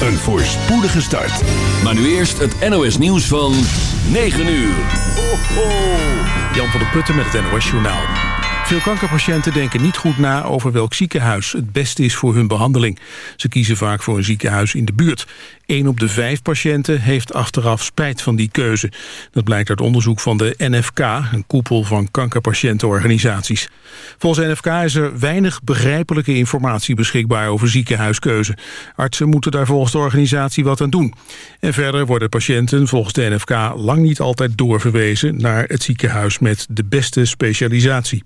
een voorspoedige start. Maar nu eerst het NOS nieuws van 9 uur. Ho, ho. Jan van der Putten met het NOS Journaal. Veel kankerpatiënten denken niet goed na over welk ziekenhuis het beste is voor hun behandeling. Ze kiezen vaak voor een ziekenhuis in de buurt. Een op de vijf patiënten heeft achteraf spijt van die keuze. Dat blijkt uit onderzoek van de NFK, een koepel van kankerpatiëntenorganisaties. Volgens NFK is er weinig begrijpelijke informatie beschikbaar over ziekenhuiskeuze. Artsen moeten daar volgens de organisatie wat aan doen. En verder worden patiënten volgens de NFK lang niet altijd doorverwezen naar het ziekenhuis met de beste specialisatie.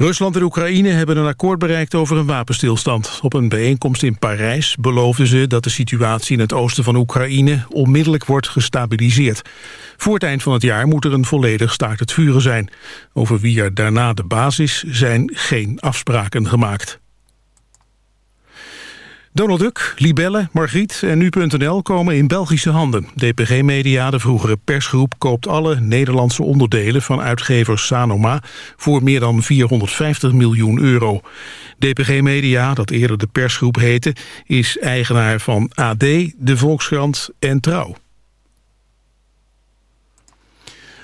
Rusland en Oekraïne hebben een akkoord bereikt over een wapenstilstand. Op een bijeenkomst in Parijs beloofden ze dat de situatie in het oosten van Oekraïne onmiddellijk wordt gestabiliseerd. Voor het eind van het jaar moet er een volledig staakt het vuren zijn. Over wie er daarna de basis zijn geen afspraken gemaakt. Donald Duck, Libelle, Margriet en Nu.nl komen in Belgische handen. DPG Media, de vroegere persgroep, koopt alle Nederlandse onderdelen van uitgever Sanoma voor meer dan 450 miljoen euro. DPG Media, dat eerder de persgroep heette, is eigenaar van AD, De Volkskrant en Trouw.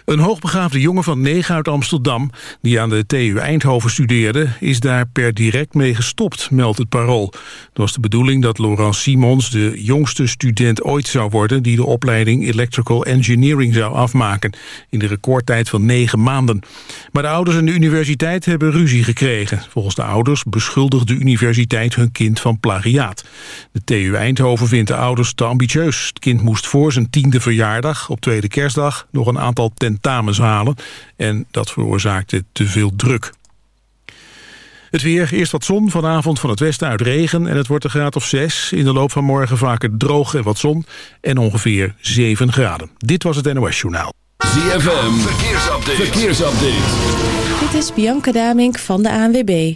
Een hoogbegaafde jongen van negen uit Amsterdam... die aan de TU Eindhoven studeerde... is daar per direct mee gestopt, meldt het Parool. Het was de bedoeling dat Laurent Simons de jongste student ooit zou worden... die de opleiding Electrical Engineering zou afmaken... in de recordtijd van negen maanden. Maar de ouders en de universiteit hebben ruzie gekregen. Volgens de ouders beschuldigt de universiteit hun kind van plagiaat. De TU Eindhoven vindt de ouders te ambitieus. Het kind moest voor zijn tiende verjaardag, op tweede kerstdag... nog een aantal tentamens halen en dat veroorzaakte te veel druk. Het weer, eerst wat zon, vanavond van het westen uit regen... en het wordt een graad of 6. In de loop van morgen vaker droog en wat zon en ongeveer 7 graden. Dit was het NOS Journaal. ZFM, verkeersupdate. verkeersupdate. Dit is Bianca Damink van de ANWB.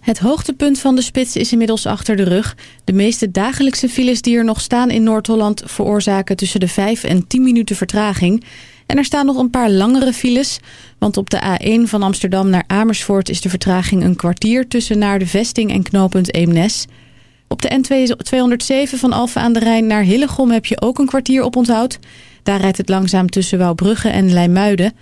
Het hoogtepunt van de spits is inmiddels achter de rug. De meeste dagelijkse files die er nog staan in Noord-Holland... veroorzaken tussen de 5 en 10 minuten vertraging... En er staan nog een paar langere files. Want op de A1 van Amsterdam naar Amersfoort is de vertraging een kwartier tussen naar de vesting en knooppunt Eemnes. Op de N207 van Alphen aan de Rijn naar Hillegom heb je ook een kwartier op onthoud. Daar rijdt het langzaam tussen Wouwbrugge en Leimuiden.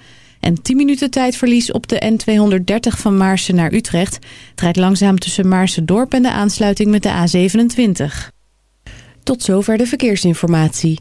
En 10 minuten tijdverlies op de N230 van Maarsen naar Utrecht. Het rijdt langzaam tussen Maarsen-dorp en de aansluiting met de A27. Tot zover de verkeersinformatie.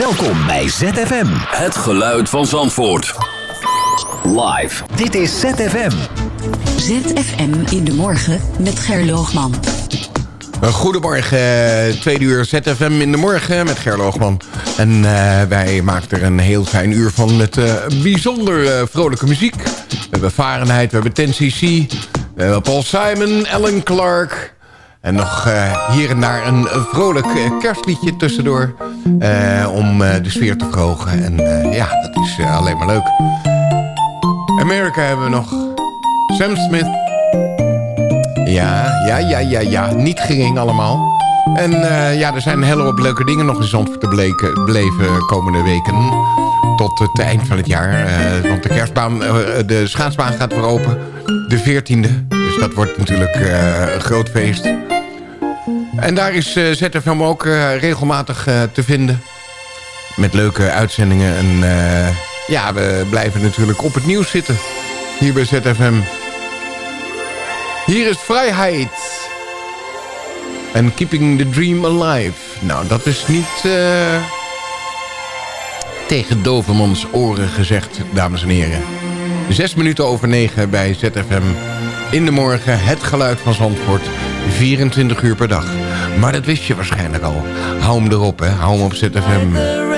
Welkom bij ZFM. Het geluid van Zandvoort. Live. Dit is ZFM. ZFM in de morgen met Gerloogman. Goedemorgen, eh, tweede uur ZFM in de morgen met Gerloogman. En uh, wij maken er een heel fijn uur van met uh, bijzonder vrolijke muziek. We hebben Fahrenheit, we hebben 10cc, we hebben Paul Simon, Alan Clark... En nog hier en daar een vrolijk kerstliedje tussendoor. om de sfeer te verhogen. En ja, dat is alleen maar leuk. Amerika hebben we nog. Sam Smith. Ja, ja, ja, ja, ja. Niet gering allemaal. En ja, er zijn een hele hoop leuke dingen nog in Zandvoort te beleven komende weken. Tot het eind van het jaar. Want de kerstbaan, de schaatsbaan gaat weer open. De 14e. Dus dat wordt natuurlijk een groot feest. En daar is ZFM ook regelmatig te vinden. Met leuke uitzendingen. En ja, we blijven natuurlijk op het nieuws zitten. Hier bij ZFM. Hier is vrijheid. En keeping the dream alive. Nou, dat is niet tegen Dovermans oren gezegd, dames en heren. Zes minuten over negen bij ZFM. In de morgen het geluid van Zandvoort. 24 uur per dag. Maar dat wist je waarschijnlijk al. Hou hem erop, hè. Hou hem op ZFM.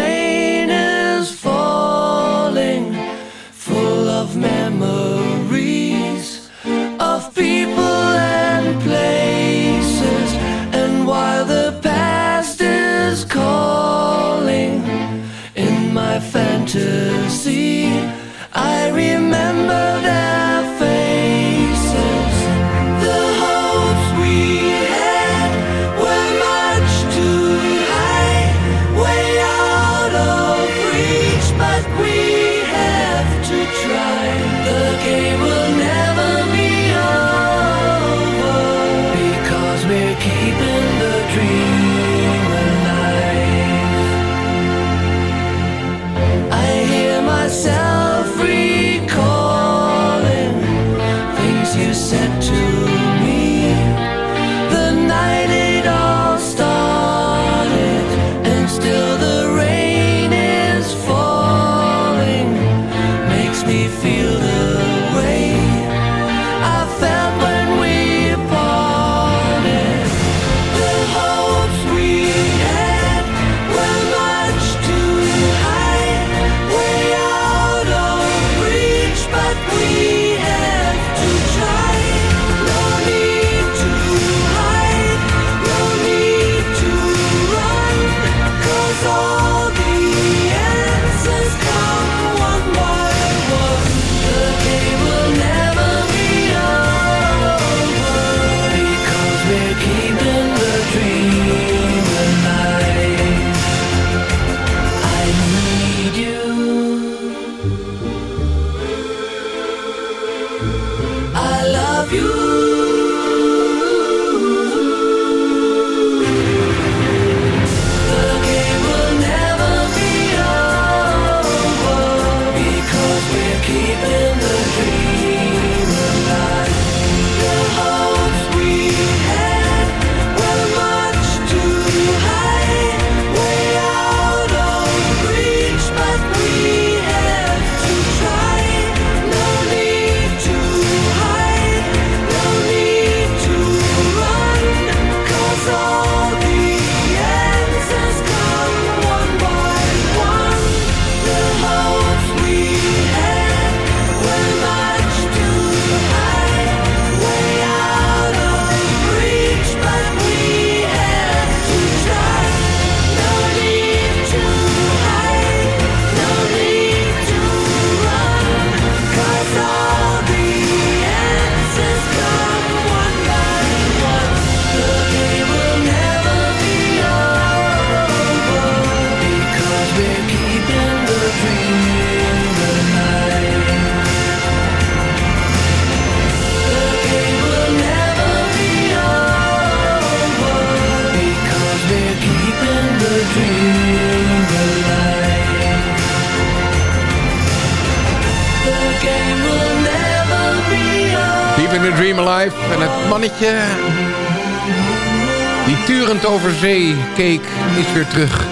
Die turend over zee keek, is weer terug.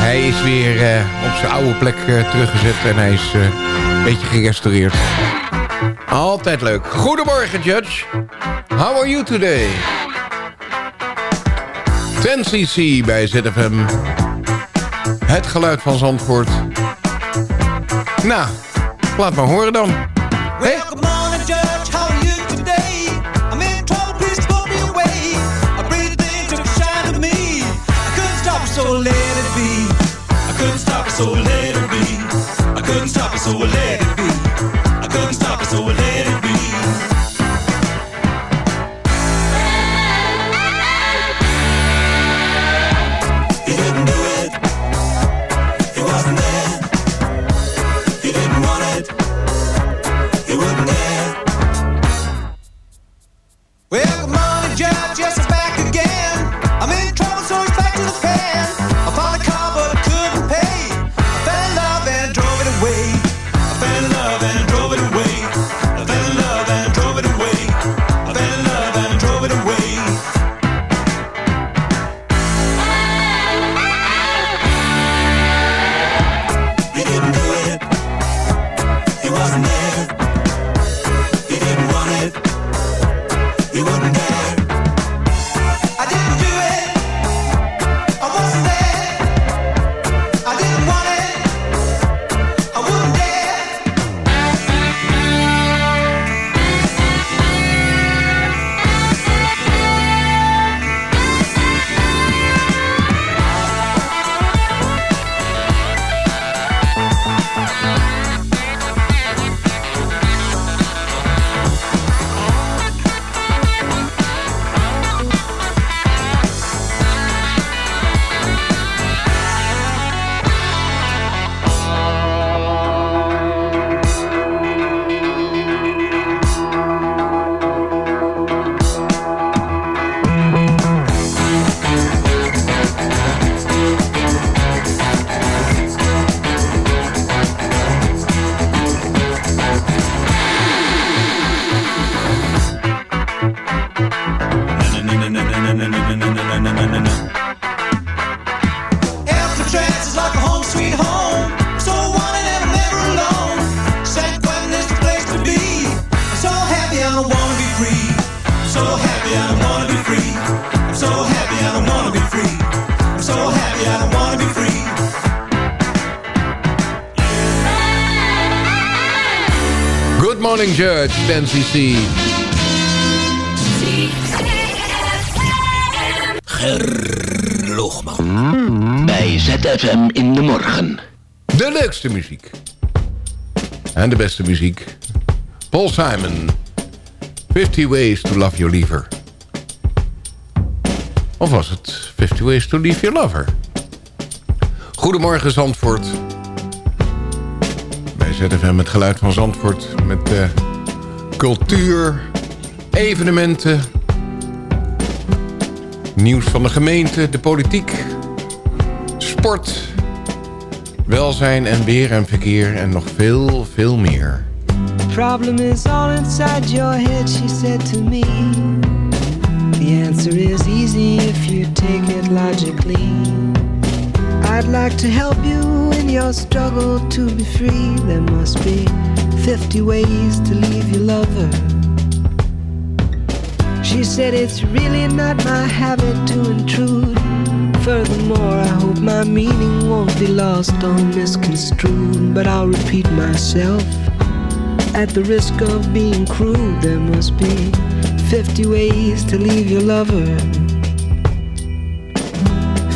Hij is weer uh, op zijn oude plek uh, teruggezet en hij is uh, een beetje gerestaureerd. Altijd leuk. Goedemorgen, Judge. How are you today? 10cc bij ZFM. Het geluid van Zandvoort. Nou, laat maar horen dan. Hey. So let it be. I couldn't stop it, so I let 10cc. Gerloogman. Bij ZFM in de morgen. De leukste muziek. En de beste muziek. Paul Simon. 50 Ways to Love Your Leaver. Of was het 50 Ways to Leave Your Lover? Goedemorgen Zandvoort. Bij ZFM het geluid van Zandvoort. Met eh, cultuur, evenementen... Nieuws van de gemeente, de politiek, sport, welzijn en weer en verkeer en nog veel, veel meer. The problem is all inside your head, she said to me. The answer is easy if you take it logically. I'd like to help you in your struggle to be free. There must be 50 ways to leave your lover. She said it's really not my habit to intrude. Furthermore, I hope my meaning won't be lost or misconstrued. But I'll repeat myself. At the risk of being crude, there must be 50 ways to leave your lover.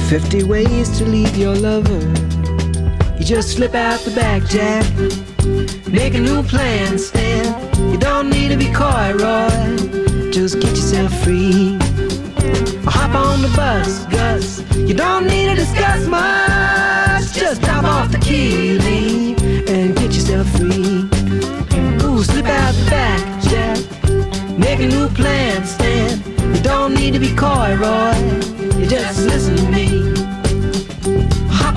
50 ways to leave your lover. You just slip out the back, Jack. Make a new plan, Stan. You don't need to be coy, Roy. Just get yourself free. Or hop on the bus, Gus. You don't need to discuss much. Just drop off the key, leave, and get yourself free. Ooh, slip out the back, Jack. Make a new plan, Stan. You don't need to be coy, Roy. You just listen to me.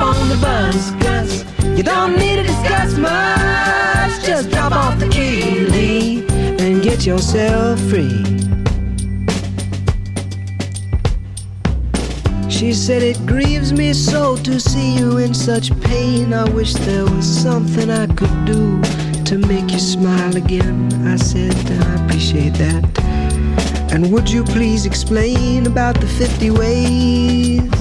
On the bus, Gus. You don't need to discuss much. Just drop off the key, leave, and get yourself free. She said it grieves me so to see you in such pain. I wish there was something I could do to make you smile again. I said I appreciate that. And would you please explain about the 50 ways?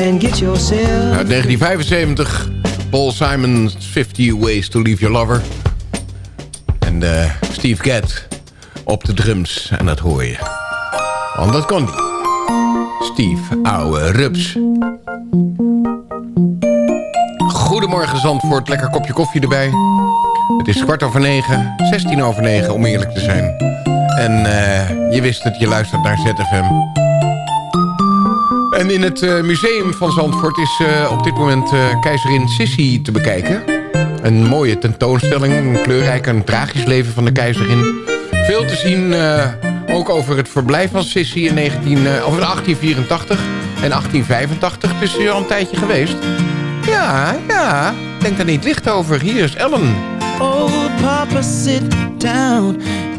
and get yourself. Uit 1975, Paul Simon's 50 Ways to Leave Your Lover. En eh, Steve Gadd op de drums. En dat hoor je. Want dat kon hij. Steve, ouwe rups. Goedemorgen Zandvoort, lekker kopje koffie erbij. Het is kwart over negen, 16 over negen om eerlijk te zijn. En eh, je wist het, je luistert naar ZFM. En in het eh, museum van Zandvoort is eh, op dit moment eh, keizerin Sissi te bekijken. Een mooie tentoonstelling, een kleurrijk en tragisch leven van de keizerin. Veel te zien ook over het verblijf van Sissi in 19, eh, of in 1884 en 1885. Het is hier al een tijdje geweest. Ja, ja, denk daar niet licht over. Hier is Ellen. Oh, Papa, sit down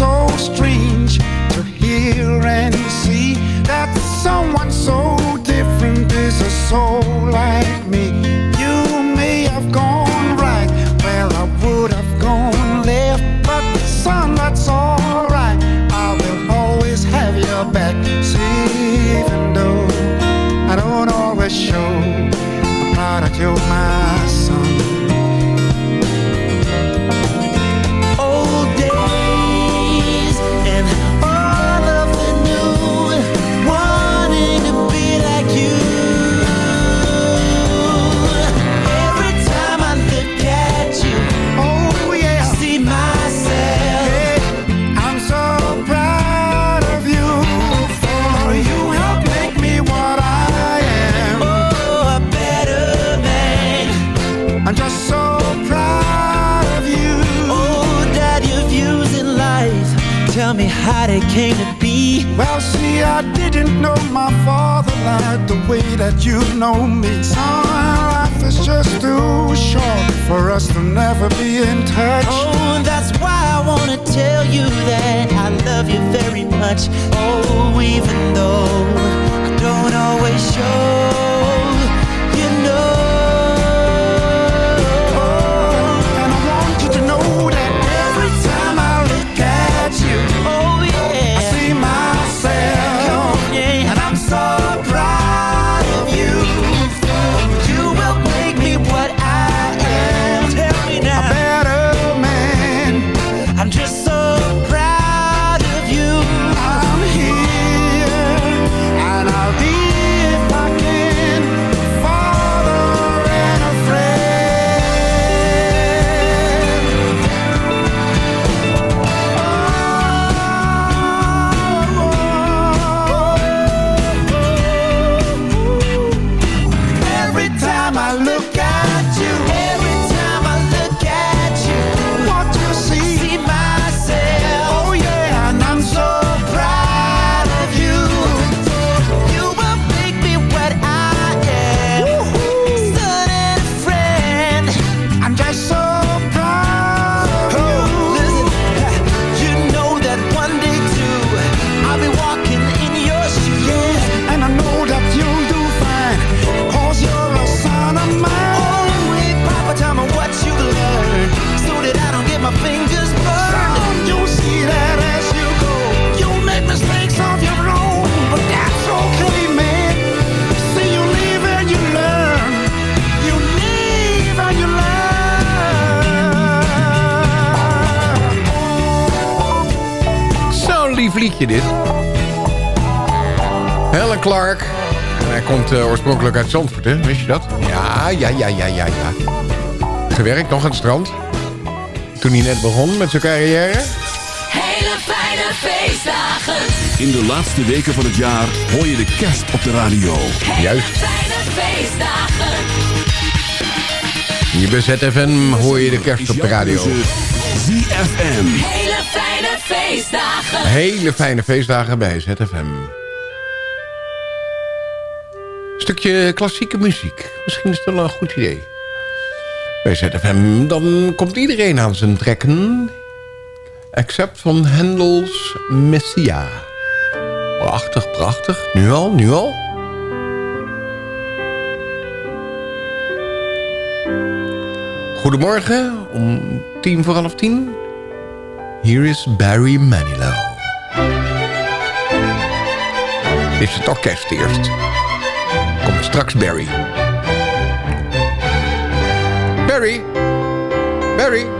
So strange to hear and see that someone so different is a soul like me. You may have gone right where I would have gone left, but son, that's alright. I will always have your back. See, even though I don't always show, I'm proud that you're my how it came to be. Well, see, I didn't know my father like the way that you know me. Son, life is just too short for us to never be in touch. Oh, that's why I wanna tell you that I love you very much. Oh, even uit Zandvoort, hè? Wist je dat? Ja, ja, ja, ja, ja, ja. Gewerkt nog aan het strand. Toen hij net begon met zijn carrière. Hele fijne feestdagen. In de laatste weken van het jaar hoor je de kerst op de radio. Juist. Fijne feestdagen. Hier bij ZFM hoor je de kerst op de radio. ZFM. Hele fijne feestdagen. Hele fijne feestdagen bij ZFM. Stukje klassieke muziek. Misschien is dat wel een goed idee. Bij ZFM, dan komt iedereen aan zijn trekken. Except van Hendels Messia. Prachtig, prachtig. Nu al, nu al. Goedemorgen, om tien voor half tien. Hier is Barry Manilow. Is het orkest eerst. Straks Barry. Barry. Barry.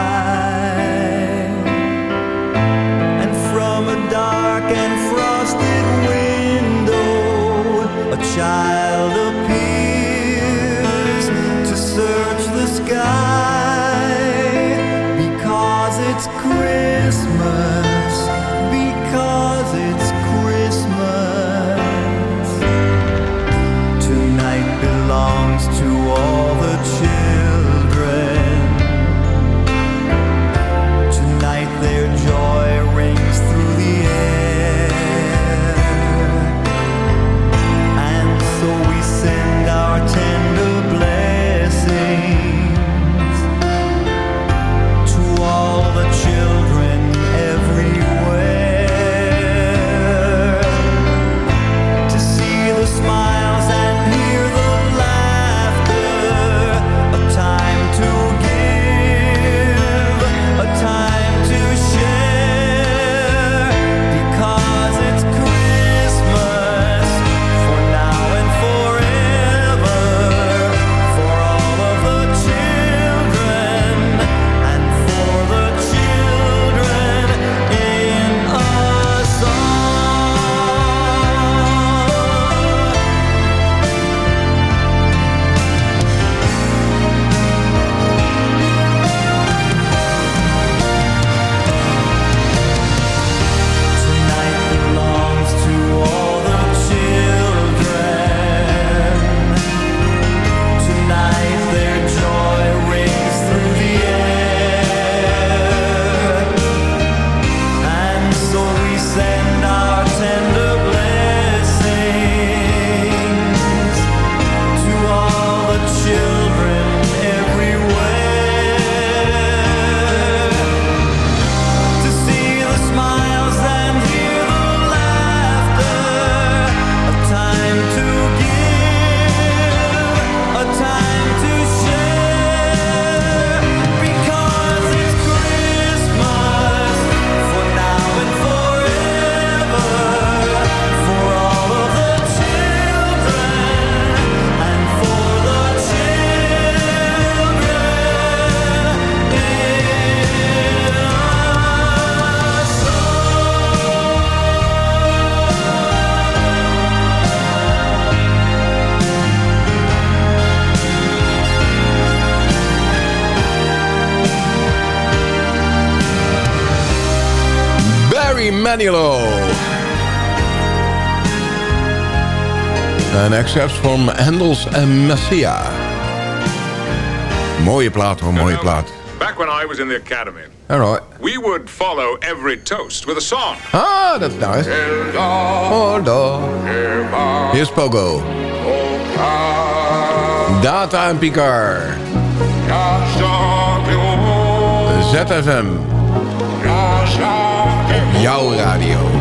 And En excerpts from Handels en Messia. Mooie plaat hoor, mooie plaat. Back when I was in the academy, All right. we would follow every toast with a song. Ah, that's nice. Here's Pogo. Oh, Data and Picard. ZFM. jouw radio.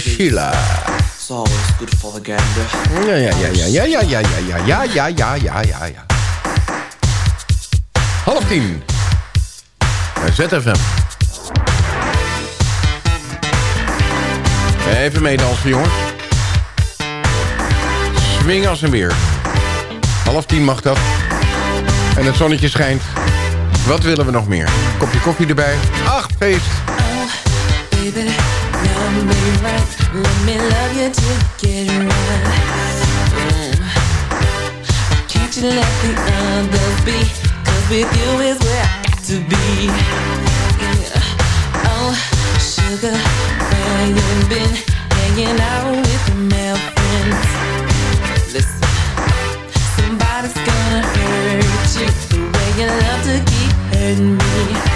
Sheila. It's always good for the gander. Ja, ja, ja, ja, ja, ja, ja, ja, ja, ja, ja, ja, ja. Half tien. ZFM. Even meedansen, jongens. Swing als een weer. Half tien mag dat. En het zonnetje schijnt. Wat willen we nog meer? Kopje koffie erbij. Ach, feest. Oh, baby. Let me love you till get right. Can't you let the others with you is where I got to be. Yeah. Oh, sugar, where you been? Hanging out with male friends. Listen, somebody's gonna hurt you the way to keep hurting me.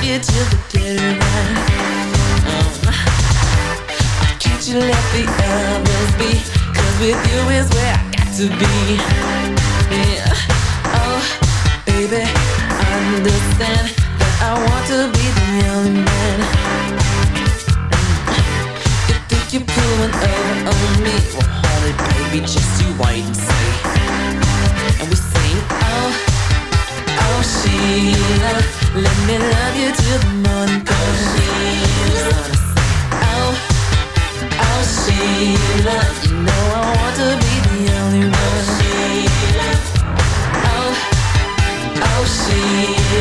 love you till the dead of night. Can't you let the others be? Cause with you is where I got to be. Yeah. Oh, baby, understand that I want to be the only man. You think you're pulling over on me? Well, it, baby, just you wait and see. And we sing, oh,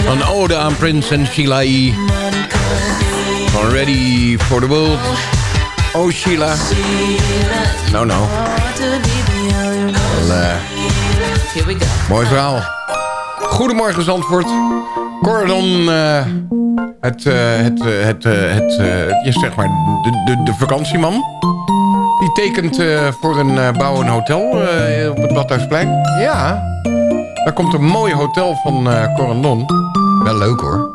Een ode aan Prince en Sheila E. Van Ready for the World. Oh Sheila. Nou nou. Wel, eh, Here we go. mooi verhaal. Goedemorgen Zandvoort. Cordon, eh, het, eh, het, eh, het, het, ja, zeg maar, de, de, de vakantieman. Die tekent voor een bouw een hotel op het Badhuisplein. Ja, daar komt een mooi hotel van Corendon. Wel leuk hoor.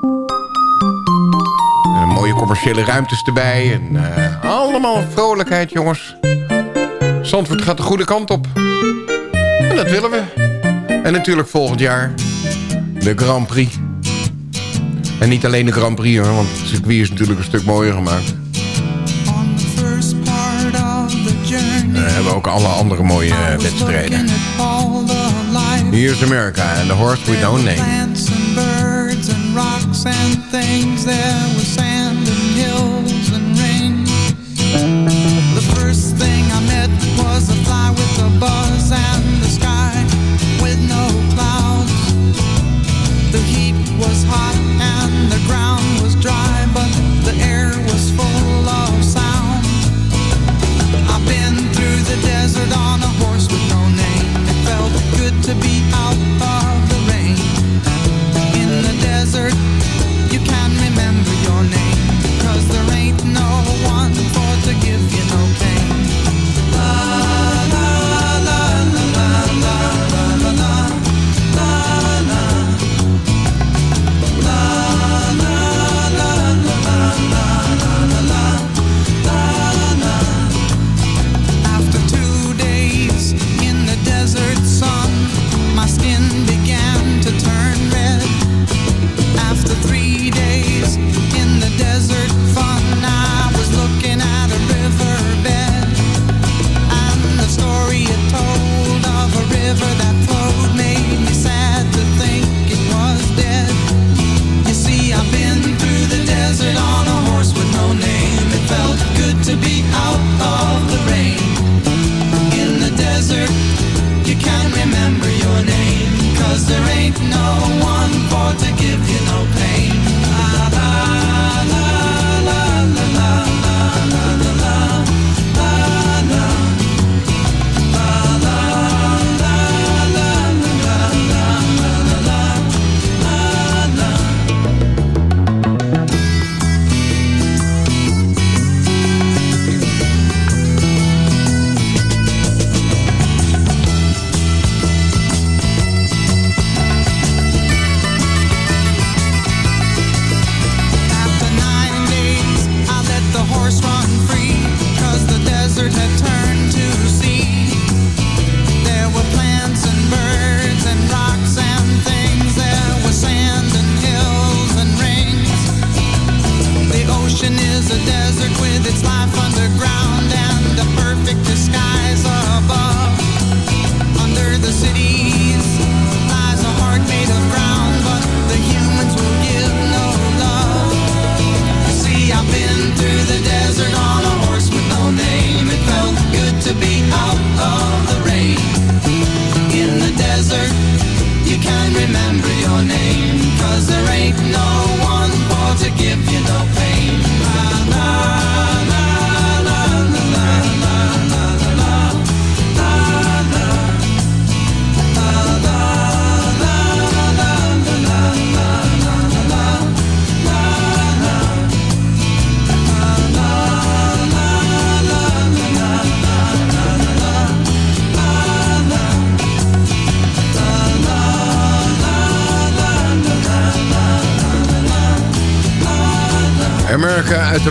En mooie commerciële ruimtes erbij. En allemaal vrolijkheid, jongens. Zandvoort gaat de goede kant op. En dat willen we. En natuurlijk volgend jaar de Grand Prix. En niet alleen de Grand Prix hoor, want het circuit is natuurlijk een stuk mooier gemaakt. We hebben ook alle andere mooie eh, wedstrijden. Life. Here's America and the horse with no name.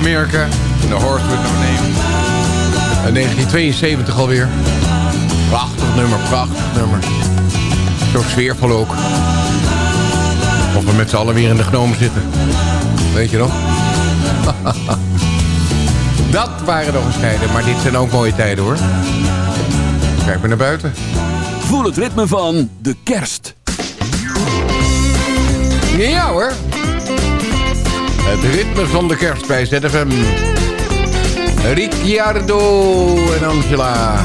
America. En The Horse With No Name. Uit 1972 alweer. Prachtig nummer, prachtig nummer. Zo sfeervol ook. Of we met z'n allen weer in de genomen zitten. Weet je nog? Dat waren nog eens tijden, maar dit zijn ook mooie tijden hoor. Kijk maar naar buiten. Voel het ritme van de kerst. Ja hoor. Het ritme van de kerst bij ZFM. Ricciardo en Angela.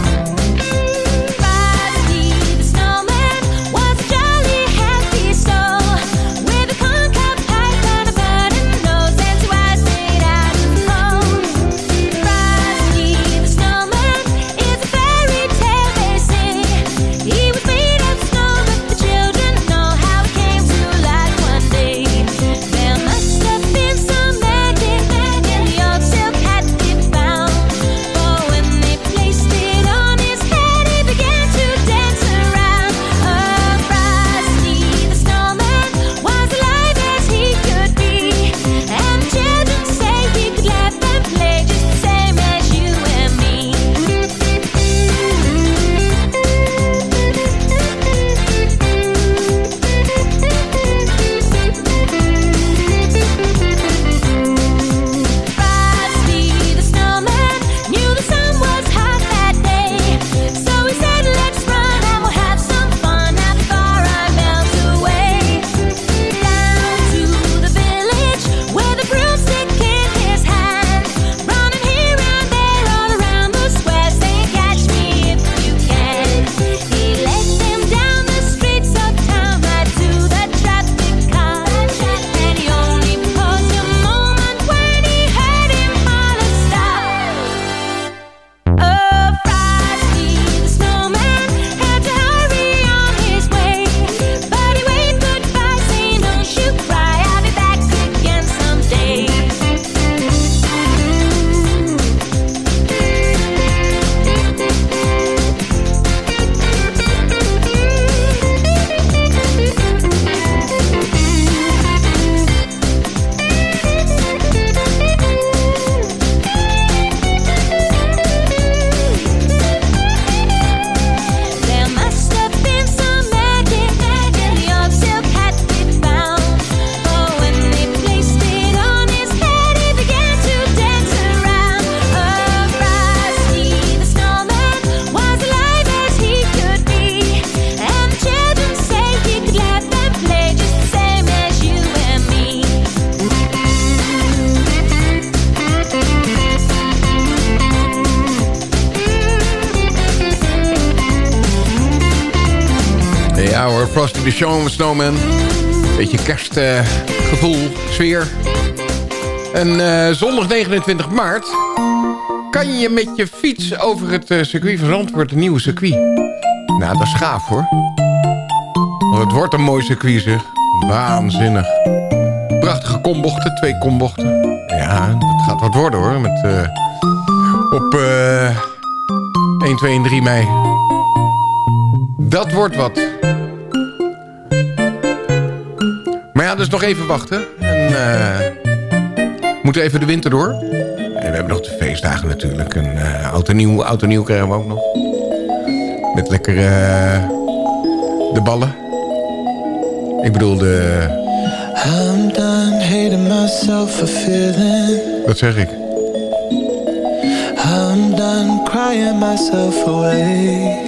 Show Snowman. Beetje kerstgevoel, sfeer. En eh, zondag 29 maart kan je met je fiets over het eh, circuit van Zandvoort, een nieuwe circuit. Nou, dat is gaaf hoor. Want het wordt een mooi circuit zeg. Waanzinnig. Prachtige kombochten, twee kombochten. Ja, dat gaat wat worden hoor. Met, eh, op eh 1, 2 en 3 mei. Dat wordt wat. Dus nog even wachten. En eh moeten even de winter door. En we hebben nog de feestdagen natuurlijk. En eh oud en nieuw, oud en nieuw krijgen we ook nog. Met lekker eh, de ballen. Ik bedoel de... I'm done hating myself for feeling. Wat zeg ik? I'm done crying myself away.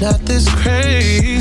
Not this crazy.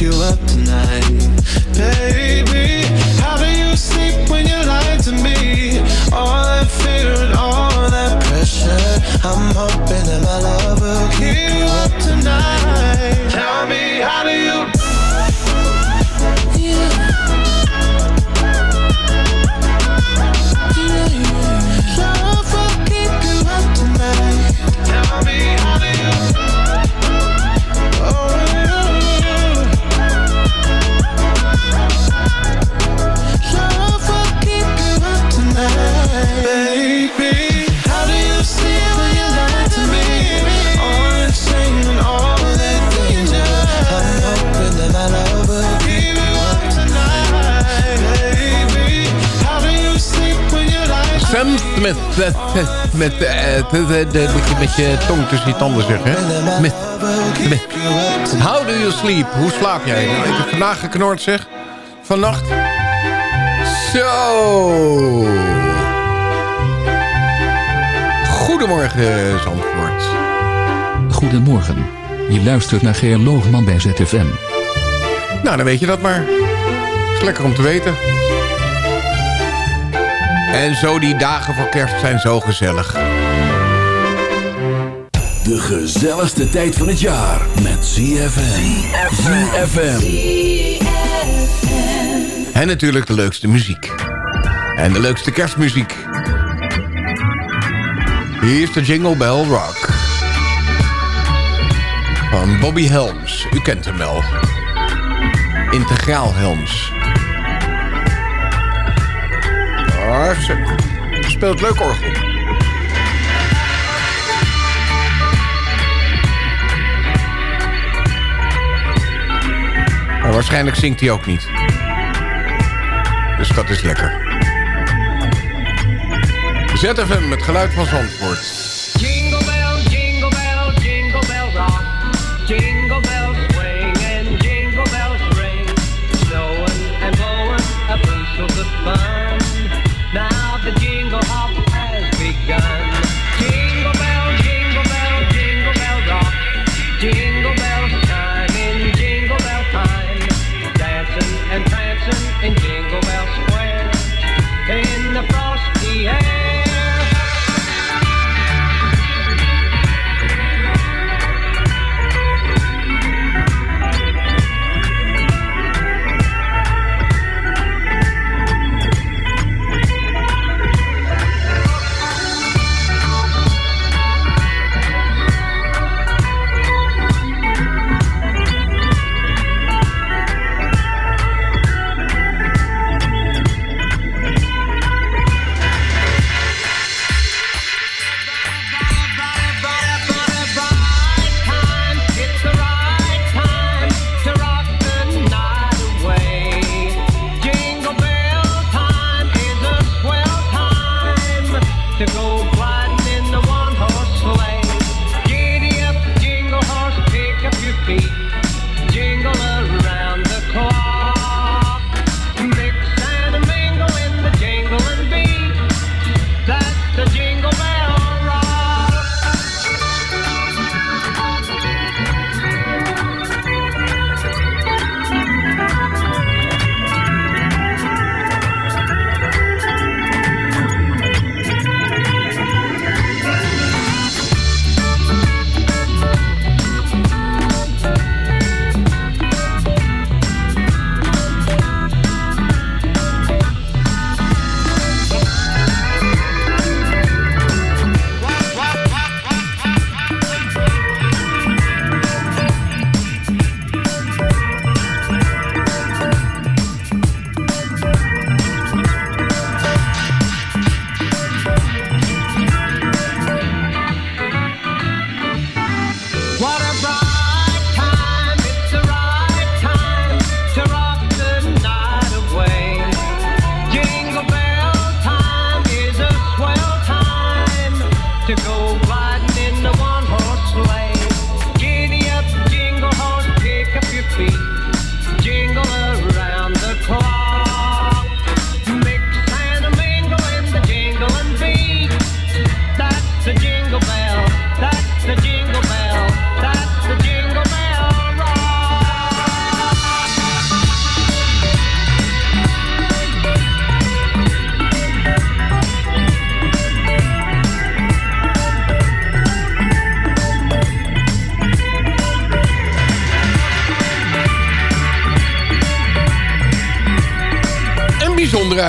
You up Met, met, eh, de- de- de- moet je met je tong tussen je tanden zeggen. hè? Met, met. How do you sleep? Hoe slaap jij? Nou, ik heb vandaag geknord zeg. Vannacht. Zo. Goedemorgen Zandvoort. Goedemorgen. Je luistert naar Geer Loogman bij ZFM. Nou, dan weet je dat maar. Is lekker om te weten. En zo die dagen voor kerst zijn zo gezellig. De gezelligste tijd van het jaar met ZFM. ZFM. En natuurlijk de leukste muziek. En de leukste kerstmuziek. Hier is de Jingle Bell Rock. Van Bobby Helms. U kent hem wel. Integraal Helms. Ah, ze speelt leuk orgel. Maar waarschijnlijk zingt hij ook niet. Dus dat is lekker. ZFM met geluid van Zandvoort.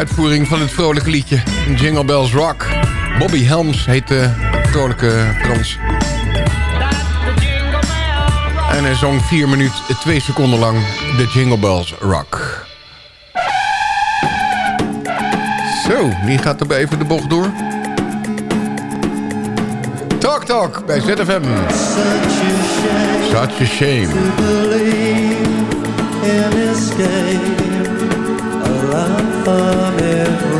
Uitvoering van het vrolijke liedje. Jingle Bells Rock. Bobby Helms heet de vrolijke Frans. En hij zong 4 minuten 2 seconden lang de Jingle Bells Rock. Zo, die gaat er even de bocht door. Talk Talk bij ZFM. Such a shame. escape a laugh on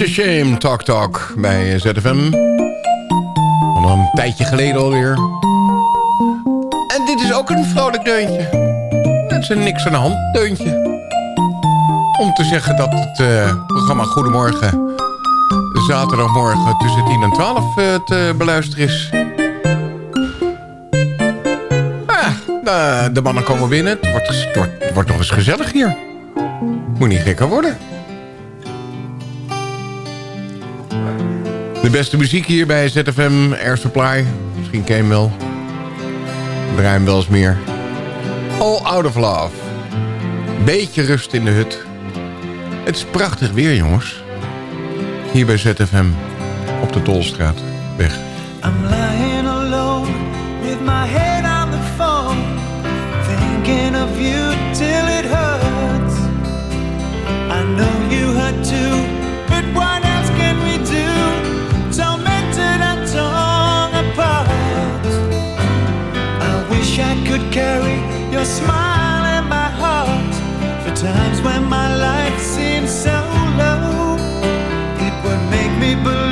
A shame, Talk Talk bij ZFM. Al een tijdje geleden alweer. En dit is ook een vrolijk deuntje. Het is een niks aan de hand deuntje. Om te zeggen dat het eh, programma Goedemorgen... zaterdagmorgen tussen 10 en 12 eh, te beluisteren is. Ah, de, mannen komen binnen. Het wordt, wordt, het wordt nog eens gezellig hier. Moet niet gekker worden. De beste muziek hier bij ZFM Air Supply. Misschien ken je hem wel. Draai wel eens meer. All Out of Love. Beetje rust in de hut. Het is prachtig weer, jongens. Hier bij ZFM op de Tolstraat weg. could carry your smile in my heart for times when my life seems so low. It would make me believe.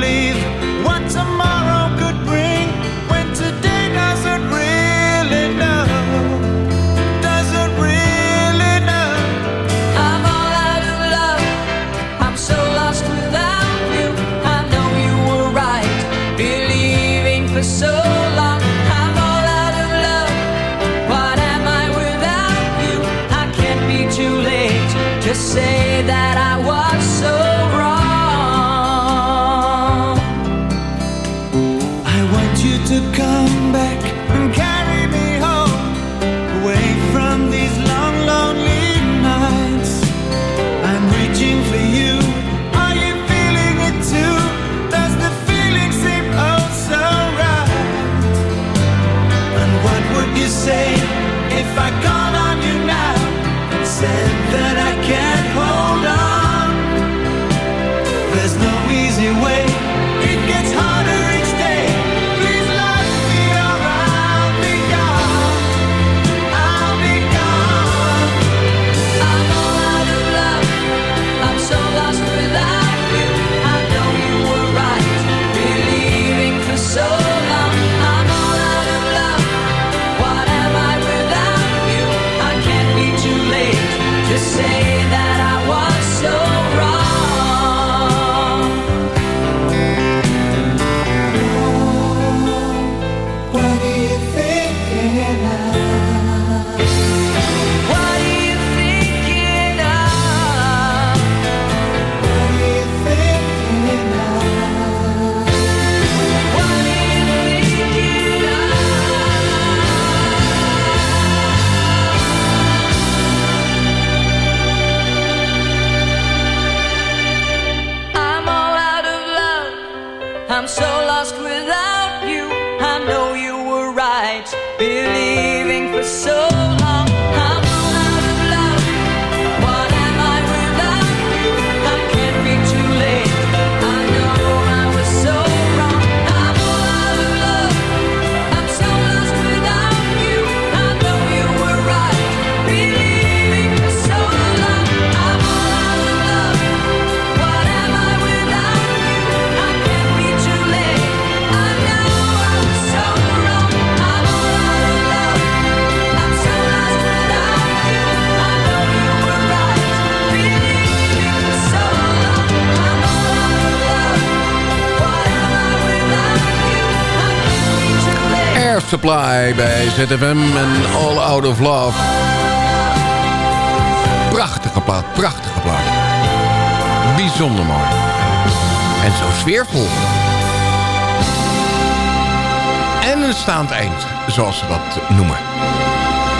Supply bij ZFM en All Out of Love. Prachtige plaat, prachtige plaat. Bijzonder mooi. En zo sfeervol. En een staand eind, zoals ze dat noemen.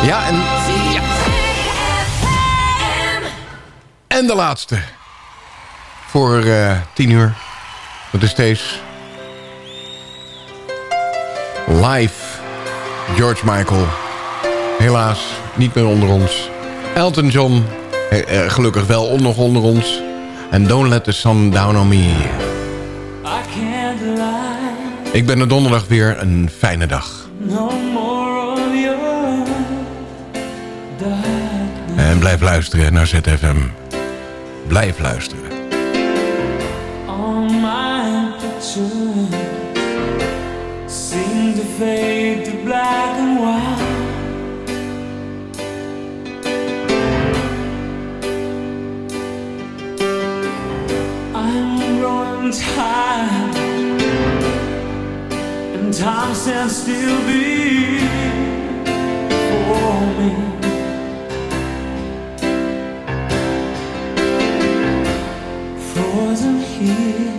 Ja, en... Ja. En de laatste. Voor eh, tien uur. Dat is steeds... Live George Michael. Helaas, niet meer onder ons. Elton John, eh, gelukkig wel nog onder ons. En Don't Let The Sun Down On Me. Ik ben er donderdag weer. Een fijne dag. En blijf luisteren naar ZFM. Blijf luisteren. fade to black and white. I'm growing tired, and time stands still before me. Frozen here.